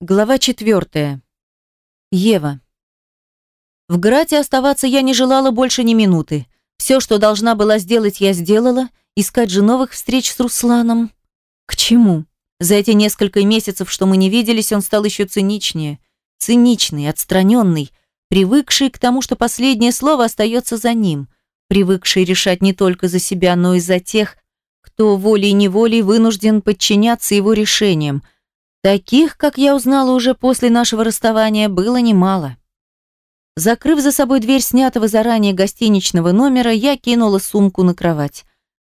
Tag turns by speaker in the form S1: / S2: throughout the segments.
S1: Глава четвертая. Ева. В Грате оставаться я не желала больше ни минуты. Все, что должна была сделать, я сделала. Искать же новых встреч с Русланом. К чему? За эти несколько месяцев, что мы не виделись, он стал еще циничнее. Циничный, отстраненный, привыкший к тому, что последнее слово остается за ним. Привыкший решать не только за себя, но и за тех, кто волей-неволей вынужден подчиняться его решениям – Таких, как я узнала уже после нашего расставания, было немало. Закрыв за собой дверь снятого заранее гостиничного номера, я кинула сумку на кровать.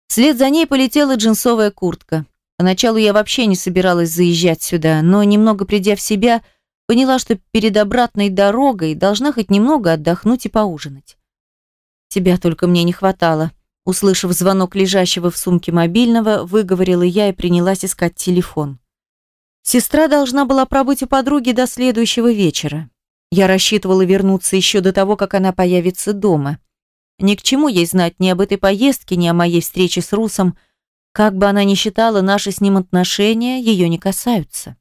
S1: Вслед за ней полетела джинсовая куртка. Поначалу я вообще не собиралась заезжать сюда, но немного придя в себя, поняла, что перед обратной дорогой должна хоть немного отдохнуть и поужинать. Тебя только мне не хватало. Услышав звонок лежащего в сумке мобильного, выговорила я и принялась искать телефон. Сестра должна была пробыть у подруги до следующего вечера. Я рассчитывала вернуться еще до того, как она появится дома. Ни к чему ей знать ни об этой поездке, ни о моей встрече с Русом. Как бы она ни считала, наши с ним отношения ее не касаются.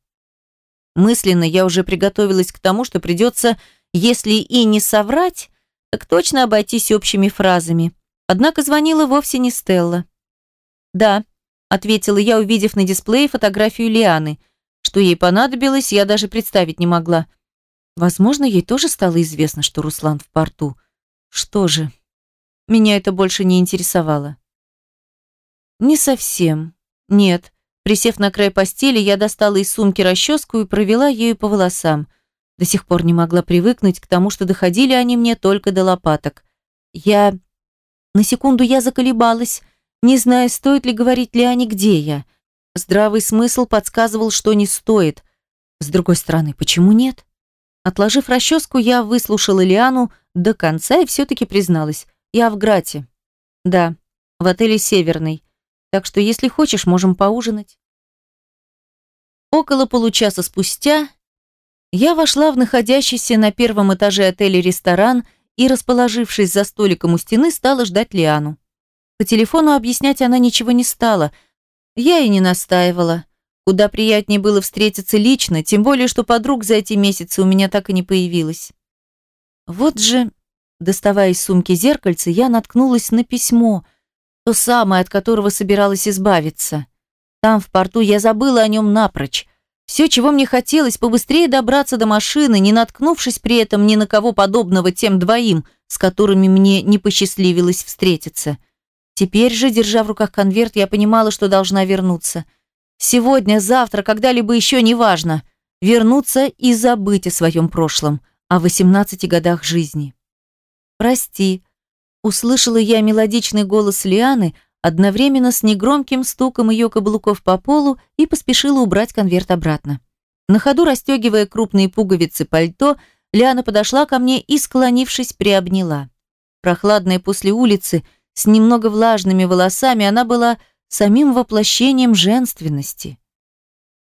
S1: Мысленно я уже приготовилась к тому, что придется, если и не соврать, так точно обойтись общими фразами. Однако звонила вовсе не Стелла. «Да», — ответила я, увидев на дисплее фотографию Лианы — что ей понадобилось, я даже представить не могла. Возможно, ей тоже стало известно, что Руслан в порту. Что же? Меня это больше не интересовало. Не совсем. Нет. Присев на край постели, я достала из сумки расческу и провела ею по волосам. До сих пор не могла привыкнуть к тому, что доходили они мне только до лопаток. Я... На секунду я заколебалась, не зная, стоит ли говорить Лиане, где я. Здравый смысл подсказывал, что не стоит. С другой стороны, почему нет? Отложив расческу, я выслушала Лиану до конца и все-таки призналась. Я в Грате. Да, в отеле «Северный». Так что, если хочешь, можем поужинать. Около получаса спустя я вошла в находящийся на первом этаже отеля ресторан и, расположившись за столиком у стены, стала ждать Лиану. По телефону объяснять она ничего не стала – я и не настаивала. Куда приятнее было встретиться лично, тем более, что подруг за эти месяцы у меня так и не появилось. Вот же, доставая из сумки зеркальце, я наткнулась на письмо, то самое, от которого собиралась избавиться. Там, в порту, я забыла о нем напрочь. Все, чего мне хотелось, побыстрее добраться до машины, не наткнувшись при этом ни на кого подобного тем двоим, с которыми мне не посчастливилось встретиться. Теперь же, держа в руках конверт, я понимала, что должна вернуться. Сегодня, завтра, когда-либо еще неважно. Вернуться и забыть о своем прошлом, о 18 годах жизни. «Прости», — услышала я мелодичный голос Лианы, одновременно с негромким стуком ее каблуков по полу и поспешила убрать конверт обратно. На ходу расстегивая крупные пуговицы пальто, Лиана подошла ко мне и, склонившись, приобняла. Прохладная после улицы — с немного влажными волосами, она была самим воплощением женственности.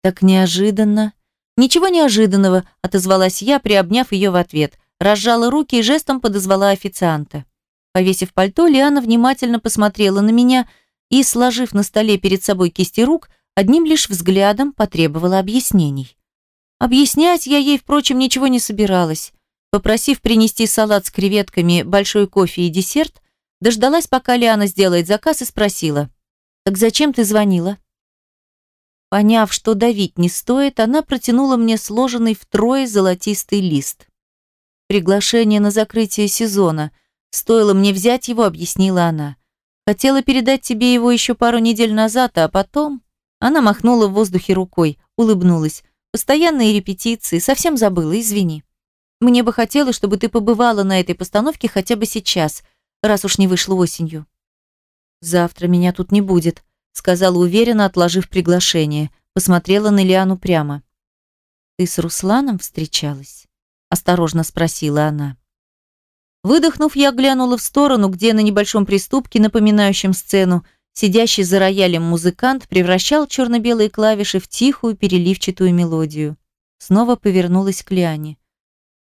S1: Так неожиданно. Ничего неожиданного, отозвалась я, приобняв ее в ответ, разжала руки и жестом подозвала официанта. Повесив пальто, Лиана внимательно посмотрела на меня и, сложив на столе перед собой кисти рук, одним лишь взглядом потребовала объяснений. Объяснять я ей, впрочем, ничего не собиралась. Попросив принести салат с креветками, большой кофе и десерт, Дождалась, пока Лиана сделает заказ, и спросила. «Так зачем ты звонила?» Поняв, что давить не стоит, она протянула мне сложенный втрое золотистый лист. «Приглашение на закрытие сезона. Стоило мне взять его», — объяснила она. «Хотела передать тебе его еще пару недель назад, а потом...» Она махнула в воздухе рукой, улыбнулась. «Постоянные репетиции, совсем забыла, извини. Мне бы хотелось, чтобы ты побывала на этой постановке хотя бы сейчас», — раз уж не вышло осенью. «Завтра меня тут не будет», — сказала уверенно, отложив приглашение. Посмотрела на Лиану прямо. «Ты с Русланом встречалась?» — осторожно спросила она. Выдохнув, я глянула в сторону, где на небольшом приступке, напоминающем сцену, сидящий за роялем музыкант превращал черно-белые клавиши в тихую переливчатую мелодию. Снова повернулась к Лиане.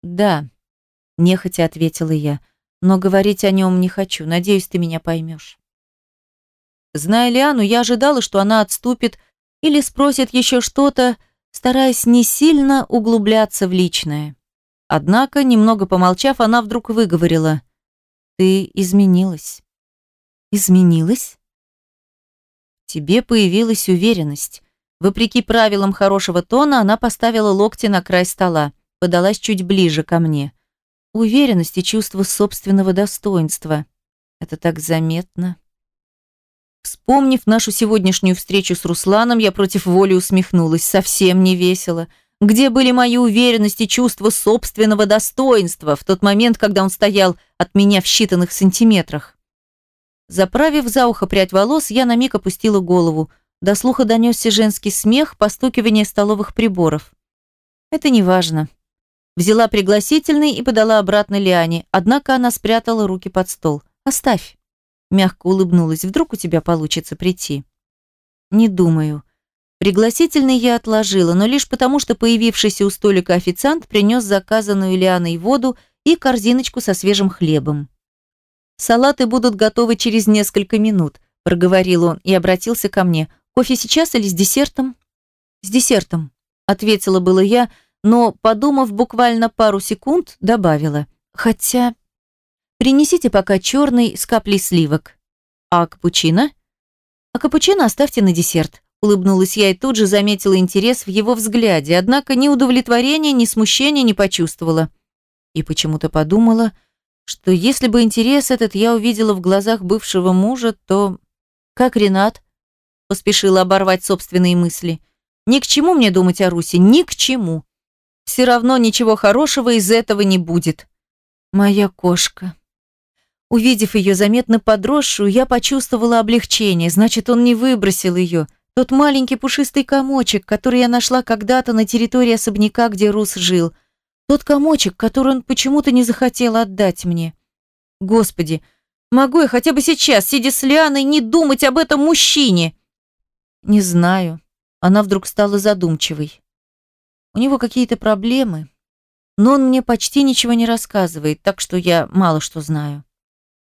S1: «Да», — нехотя ответила я, — но говорить о нем не хочу. Надеюсь, ты меня поймешь. Зная Лиану, я ожидала, что она отступит или спросит еще что-то, стараясь не сильно углубляться в личное. Однако, немного помолчав, она вдруг выговорила. «Ты изменилась». «Изменилась?» «Тебе появилась уверенность». Вопреки правилам хорошего тона, она поставила локти на край стола, подалась чуть ближе ко мне. Уверенность и чувство собственного достоинства. Это так заметно. Вспомнив нашу сегодняшнюю встречу с Русланом, я против воли усмехнулась. Совсем не весело. Где были мои уверенности, чувство собственного достоинства в тот момент, когда он стоял от меня в считанных сантиметрах? Заправив за ухо прядь волос, я на миг опустила голову. До слуха донесся женский смех, постукивание столовых приборов. Это не важно. Взяла пригласительный и подала обратно Лиане, однако она спрятала руки под стол. «Оставь». Мягко улыбнулась. «Вдруг у тебя получится прийти?» «Не думаю». Пригласительный я отложила, но лишь потому, что появившийся у столика официант принес заказанную Лианой воду и корзиночку со свежим хлебом. «Салаты будут готовы через несколько минут», – проговорил он и обратился ко мне. «Кофе сейчас или с десертом?» «С десертом», – ответила было я, но, подумав буквально пару секунд, добавила. «Хотя...» «Принесите пока черный с каплей сливок». «А капучино?» «А капучино оставьте на десерт», Улыбнулась я и тут же заметила интерес в его взгляде, однако ни удовлетворения, ни смущения не почувствовала. И почему-то подумала, что если бы интерес этот я увидела в глазах бывшего мужа, то... Как Ренат? Поспешила оборвать собственные мысли. Ни к чему мне думать о Руси, ни к чему. Все равно ничего хорошего из этого не будет. Моя кошка. Увидев ее заметно подросшую, я почувствовала облегчение, значит, он не выбросил ее. Тот маленький пушистый комочек, который я нашла когда-то на территории особняка, где Рус жил. Тот комочек, который он почему-то не захотел отдать мне. Господи, могу я хотя бы сейчас, сидя с Лианой, не думать об этом мужчине? Не знаю. Она вдруг стала задумчивой. У него какие-то проблемы, но он мне почти ничего не рассказывает, так что я мало что знаю.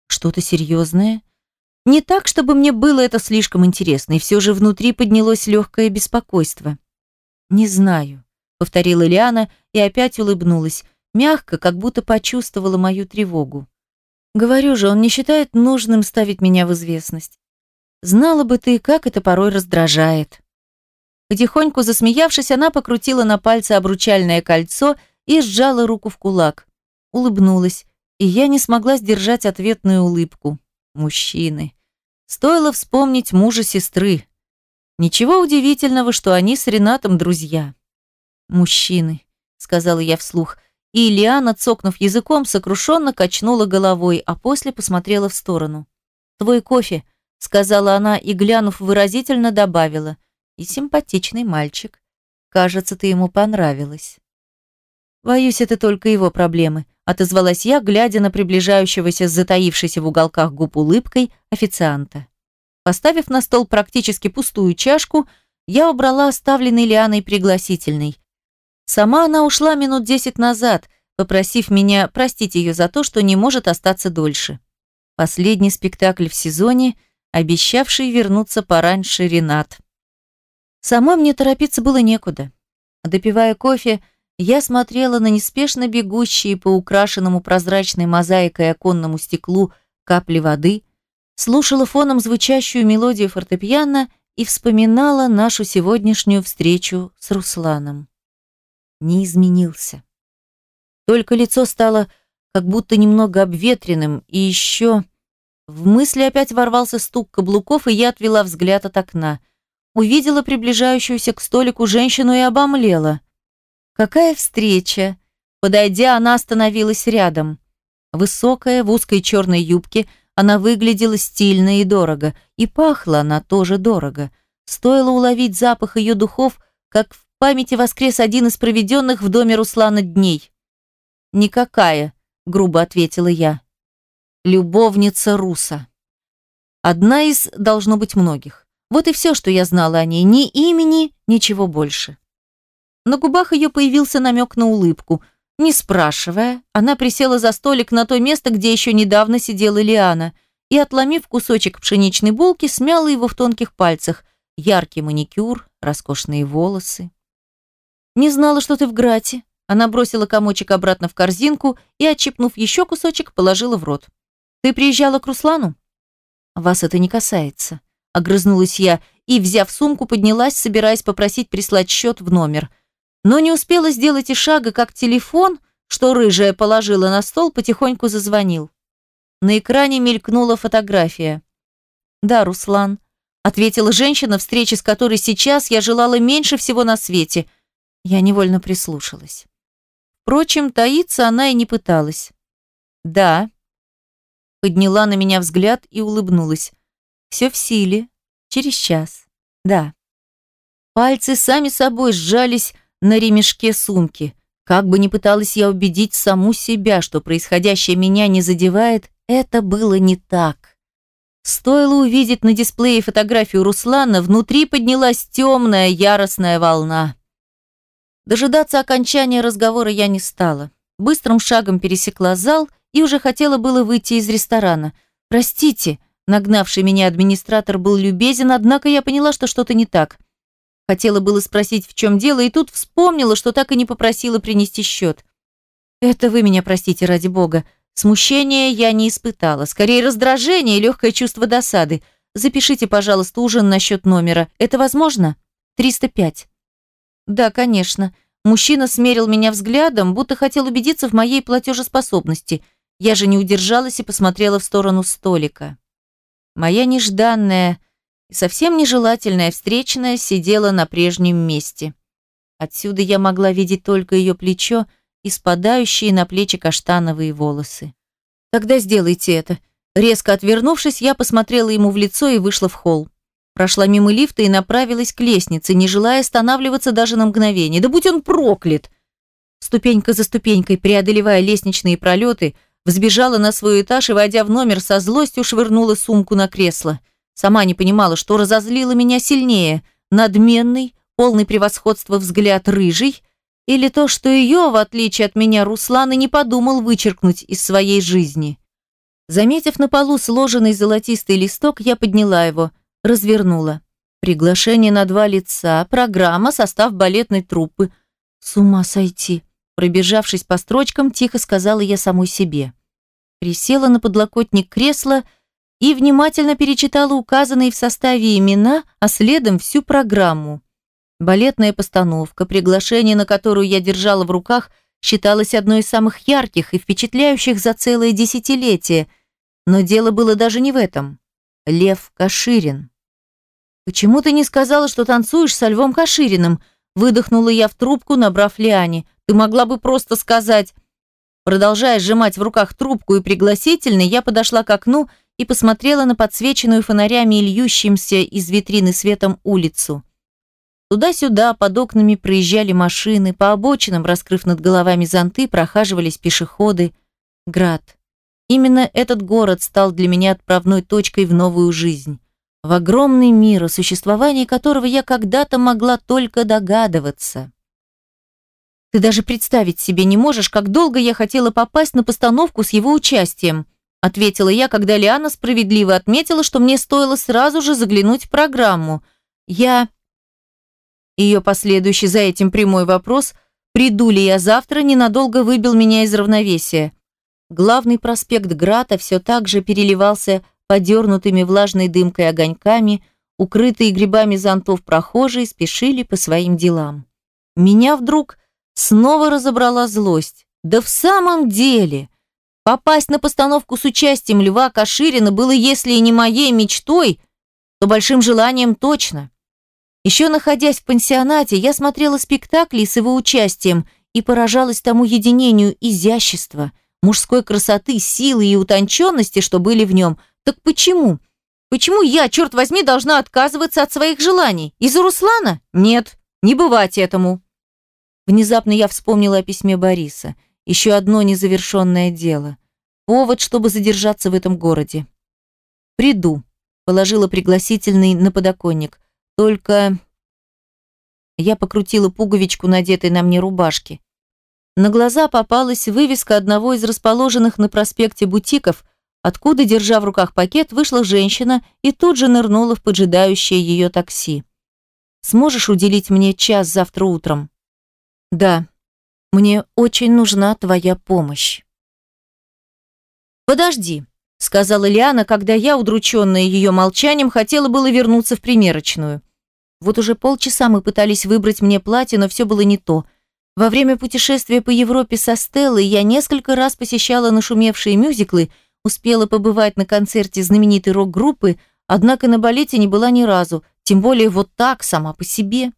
S1: Что-то серьезное? Не так, чтобы мне было это слишком интересно, и все же внутри поднялось легкое беспокойство. «Не знаю», — повторила Лиана и опять улыбнулась, мягко, как будто почувствовала мою тревогу. «Говорю же, он не считает нужным ставить меня в известность. Знала бы ты, как это порой раздражает». Потихоньку засмеявшись, она покрутила на пальце обручальное кольцо и сжала руку в кулак. Улыбнулась, и я не смогла сдержать ответную улыбку. Мужчины. Стоило вспомнить мужа сестры. Ничего удивительного, что они с Ренатом друзья. Мужчины, сказала я вслух, и Ильяна, цокнув языком, сокрушенно качнула головой, а после посмотрела в сторону. «Твой кофе», — сказала она и, глянув выразительно, добавила. «И симпатичный мальчик. Кажется, ты ему понравилась». «Боюсь, это только его проблемы», отозвалась я, глядя на приближающегося с затаившейся в уголках губ улыбкой официанта. Поставив на стол практически пустую чашку, я убрала оставленный Лианой пригласительный. Сама она ушла минут десять назад, попросив меня простить ее за то, что не может остаться дольше. Последний спектакль в сезоне, обещавший вернуться пораньше Ренат. Самой мне торопиться было некуда. Допивая кофе, я смотрела на неспешно бегущие по украшенному прозрачной мозаикой оконному стеклу капли воды, слушала фоном звучащую мелодию фортепиано и вспоминала нашу сегодняшнюю встречу с Русланом. Не изменился. Только лицо стало как будто немного обветренным, и еще... В мысли опять ворвался стук каблуков, и я отвела взгляд от окна. Увидела приближающуюся к столику женщину и обомлела. Какая встреча! Подойдя, она остановилась рядом. Высокая, в узкой черной юбке, она выглядела стильно и дорого, и пахла она тоже дорого. Стоило уловить запах ее духов, как в памяти воскрес один из проведенных в доме Руслана дней. «Никакая», — грубо ответила я. «Любовница Руса». Одна из, должно быть, многих. Вот и все, что я знала о ней. Ни имени, ничего больше. На губах ее появился намек на улыбку. Не спрашивая, она присела за столик на то место, где еще недавно сидела Лиана, и, отломив кусочек пшеничной булки, смяла его в тонких пальцах. Яркий маникюр, роскошные волосы. «Не знала, что ты в Грате». Она бросила комочек обратно в корзинку и, отщипнув еще кусочек, положила в рот. «Ты приезжала к Руслану?» «Вас это не касается», — огрызнулась я и, взяв сумку, поднялась, собираясь попросить прислать счет в номер. Но не успела сделать и шага, как телефон, что рыжая положила на стол, потихоньку зазвонил. На экране мелькнула фотография. «Да, Руслан», — ответила женщина, встречи с которой сейчас я желала меньше всего на свете. Я невольно прислушалась. Впрочем, таиться она и не пыталась. «Да», — подняла на меня взгляд и улыбнулась. «Все в силе. Через час. Да». Пальцы сами собой сжались на ремешке сумки. Как бы ни пыталась я убедить саму себя, что происходящее меня не задевает, это было не так. Стоило увидеть на дисплее фотографию Руслана, внутри поднялась темная, яростная волна. Дожидаться окончания разговора я не стала. Быстрым шагом пересекла зал и уже хотела было выйти из ресторана. «Простите», нагнавший меня администратор был любезен, однако я поняла, что что-то не так. Хотела было спросить, в чем дело, и тут вспомнила, что так и не попросила принести счет. «Это вы меня простите, ради бога», Смущения я не испытала, скорее раздражение и легкое чувство досады. Запишите, пожалуйста, ужин на счет номера. Это возможно? 305. Да, конечно. Мужчина смерил меня взглядом, будто хотел убедиться в моей платежеспособности. Я же не удержалась и посмотрела в сторону столика. Моя нежданная и совсем нежелательная встречная сидела на прежнем месте. Отсюда я могла видеть только ее плечо, и спадающие на плечи каштановые волосы. «Тогда сделайте это». Резко отвернувшись, я посмотрела ему в лицо и вышла в холл. Прошла мимо лифта и направилась к лестнице, не желая останавливаться даже на мгновение. Да будь он проклят! Ступенька за ступенькой, преодолевая лестничные пролеты, взбежала на свой этаж и, войдя в номер, со злостью швырнула сумку на кресло. Сама не понимала, что разозлило меня сильнее. Надменный, полный превосходства взгляд рыжий или то, что ее, в отличие от меня, Руслан и не подумал вычеркнуть из своей жизни. Заметив на полу сложенный золотистый листок, я подняла его, развернула. Приглашение на два лица, программа, состав балетной труппы. С ума сойти. Пробежавшись по строчкам, тихо сказала я самой себе. Присела на подлокотник кресла и внимательно перечитала указанные в составе имена, а следом всю программу. Балетная постановка, приглашение на которую я держала в руках, считалось одной из самых ярких и впечатляющих за целое десятилетие. Но дело было даже не в этом. Лев Каширин. «Почему ты не сказала, что танцуешь со Львом Кашириным?» Выдохнула я в трубку, набрав Лиане. «Ты могла бы просто сказать...» Продолжая сжимать в руках трубку и пригласительный, я подошла к окну и посмотрела на подсвеченную фонарями и льющимся из витрины светом улицу. Туда-сюда под окнами проезжали машины, по обочинам, раскрыв над головами зонты, прохаживались пешеходы. Град. Именно этот город стал для меня отправной точкой в новую жизнь. В огромный мир, о существовании которого я когда-то могла только догадываться. Ты даже представить себе не можешь, как долго я хотела попасть на постановку с его участием, ответила я, когда Лиана справедливо отметила, что мне стоило сразу же заглянуть в программу. Я ее последующий за этим прямой вопрос «Приду ли я завтра?» ненадолго выбил меня из равновесия. Главный проспект Грата все так же переливался подернутыми влажной дымкой огоньками, укрытые грибами зонтов прохожие спешили по своим делам. Меня вдруг снова разобрала злость. Да в самом деле! Попасть на постановку с участием Льва Каширина было, если и не моей мечтой, то большим желанием точно. Еще находясь в пансионате, я смотрела спектакли с его участием и поражалась тому единению изящества, мужской красоты, силы и утонченности, что были в нем. Так почему? Почему я, черт возьми, должна отказываться от своих желаний? Из-за Руслана? Нет, не бывать этому. Внезапно я вспомнила о письме Бориса. Еще одно незавершенное дело. Повод, чтобы задержаться в этом городе. «Приду», — положила пригласительный на подоконник. Только... Я покрутила пуговичку, надетой на мне рубашки. На глаза попалась вывеска одного из расположенных на проспекте бутиков, откуда, держа в руках пакет, вышла женщина и тут же нырнула в поджидающее ее такси. «Сможешь уделить мне час завтра утром?» Да, мне очень нужна твоя помощь. Подожди, сказала Лиана, когда я, удрученная ее молчанием, хотела было вернуться в примерочную. Вот уже полчаса мы пытались выбрать мне платье, но все было не то. Во время путешествия по Европе со Стеллой я несколько раз посещала нашумевшие мюзиклы, успела побывать на концерте знаменитой рок-группы, однако на балете не была ни разу, тем более вот так, сама по себе.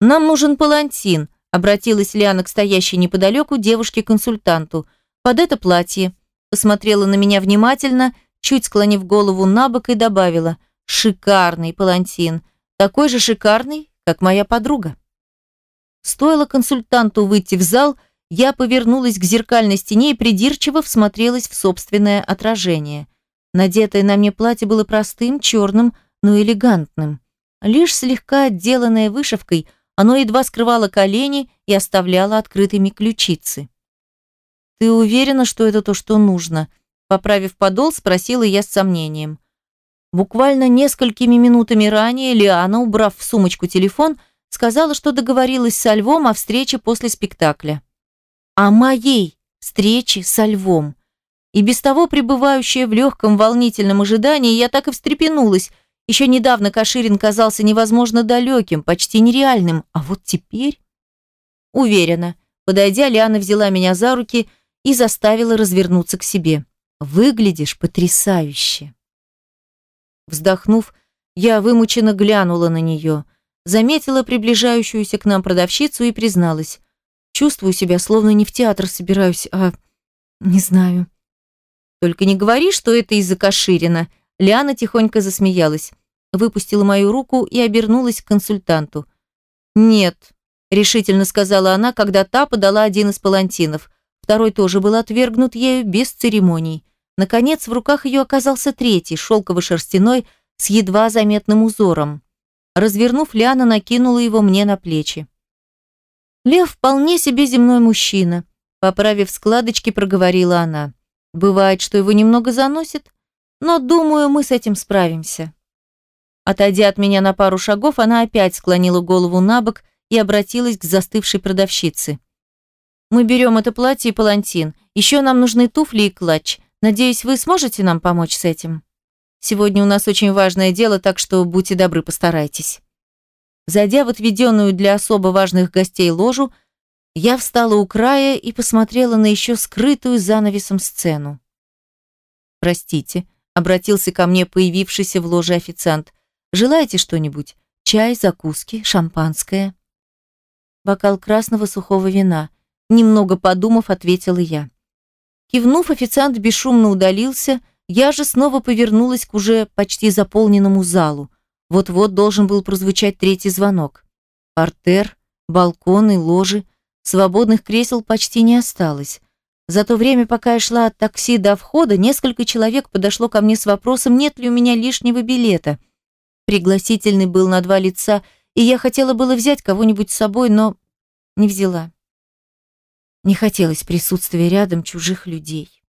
S1: «Нам нужен палантин», — обратилась Лиана к стоящей неподалеку девушке-консультанту. «Под это платье». Посмотрела на меня внимательно, чуть склонив голову на бок и добавила «Шикарный палантин, такой же шикарный, как моя подруга». Стоило консультанту выйти в зал, я повернулась к зеркальной стене и придирчиво всмотрелась в собственное отражение. Надетое на мне платье было простым, черным, но элегантным. Лишь слегка отделанное вышивкой, оно едва скрывало колени и оставляло открытыми ключицы. «Ты уверена, что это то, что нужно?» Поправив подол, спросила я с сомнением. Буквально несколькими минутами ранее Лиана, убрав в сумочку телефон, сказала, что договорилась со Львом о встрече после спектакля. О моей встрече со Львом. И без того пребывающая в легком волнительном ожидании, я так и встрепенулась. Еще недавно Каширин казался невозможно далеким, почти нереальным, а вот теперь... Уверена. Подойдя, Лиана взяла меня за руки и заставила развернуться к себе. «Выглядишь потрясающе!» Вздохнув, я вымученно глянула на нее, заметила приближающуюся к нам продавщицу и призналась. Чувствую себя, словно не в театр собираюсь, а... не знаю. Только не говори, что это из-за Каширина. Лиана тихонько засмеялась, выпустила мою руку и обернулась к консультанту. «Нет», — решительно сказала она, когда та подала один из палантинов. Второй тоже был отвергнут ею без церемоний. Наконец, в руках ее оказался третий, шелково-шерстяной, с едва заметным узором. Развернув, Лиана накинула его мне на плечи. Лев вполне себе земной мужчина, поправив складочки, проговорила она. Бывает, что его немного заносит, но, думаю, мы с этим справимся. Отойдя от меня на пару шагов, она опять склонила голову на бок и обратилась к застывшей продавщице. «Мы берем это платье и палантин. Еще нам нужны туфли и клатч. Надеюсь, вы сможете нам помочь с этим? Сегодня у нас очень важное дело, так что будьте добры, постарайтесь». Зайдя в отведенную для особо важных гостей ложу, я встала у края и посмотрела на еще скрытую занавесом сцену. «Простите», — обратился ко мне появившийся в ложе официант. «Желаете что-нибудь? Чай, закуски, шампанское?» «Бокал красного сухого вина», — немного подумав, ответила я. Кивнув, официант бесшумно удалился, я же снова повернулась к уже почти заполненному залу. Вот-вот должен был прозвучать третий звонок. Портер, балконы, ложи, свободных кресел почти не осталось. За то время, пока я шла от такси до входа, несколько человек подошло ко мне с вопросом, нет ли у меня лишнего билета. Пригласительный был на два лица, и я хотела было взять кого-нибудь с собой, но не взяла. Не хотелось присутствия рядом чужих людей.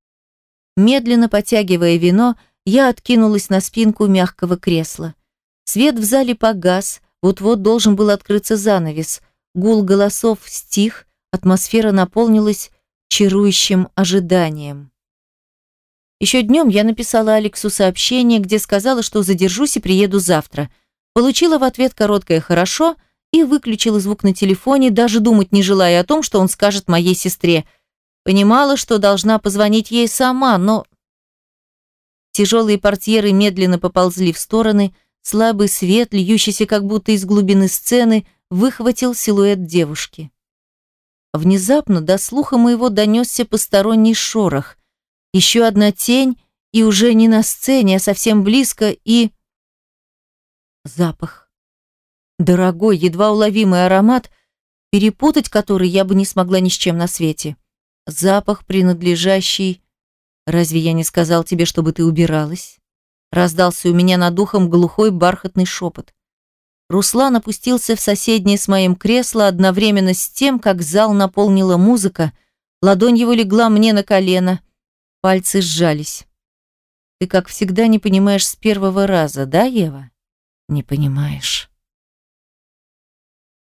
S1: Медленно потягивая вино, я откинулась на спинку мягкого кресла. Свет в зале погас, вот-вот должен был открыться занавес. Гул голосов стих, атмосфера наполнилась чарующим ожиданием. Еще днем я написала Алексу сообщение, где сказала, что задержусь и приеду завтра. Получила в ответ короткое «хорошо», и выключила звук на телефоне, даже думать не желая о том, что он скажет моей сестре. Понимала, что должна позвонить ей сама, но... Тяжелые портьеры медленно поползли в стороны, слабый свет, льющийся как будто из глубины сцены, выхватил силуэт девушки. Внезапно до слуха моего донесся посторонний шорох. Еще одна тень, и уже не на сцене, а совсем близко, и... Запах. Дорогой, едва уловимый аромат, перепутать который я бы не смогла ни с чем на свете. Запах, принадлежащий... Разве я не сказал тебе, чтобы ты убиралась? Раздался у меня над ухом глухой бархатный шепот. Руслан опустился в соседнее с моим кресло одновременно с тем, как зал наполнила музыка, ладонь его легла мне на колено, пальцы сжались. Ты, как всегда, не понимаешь с первого раза, да, Ева? Не понимаешь.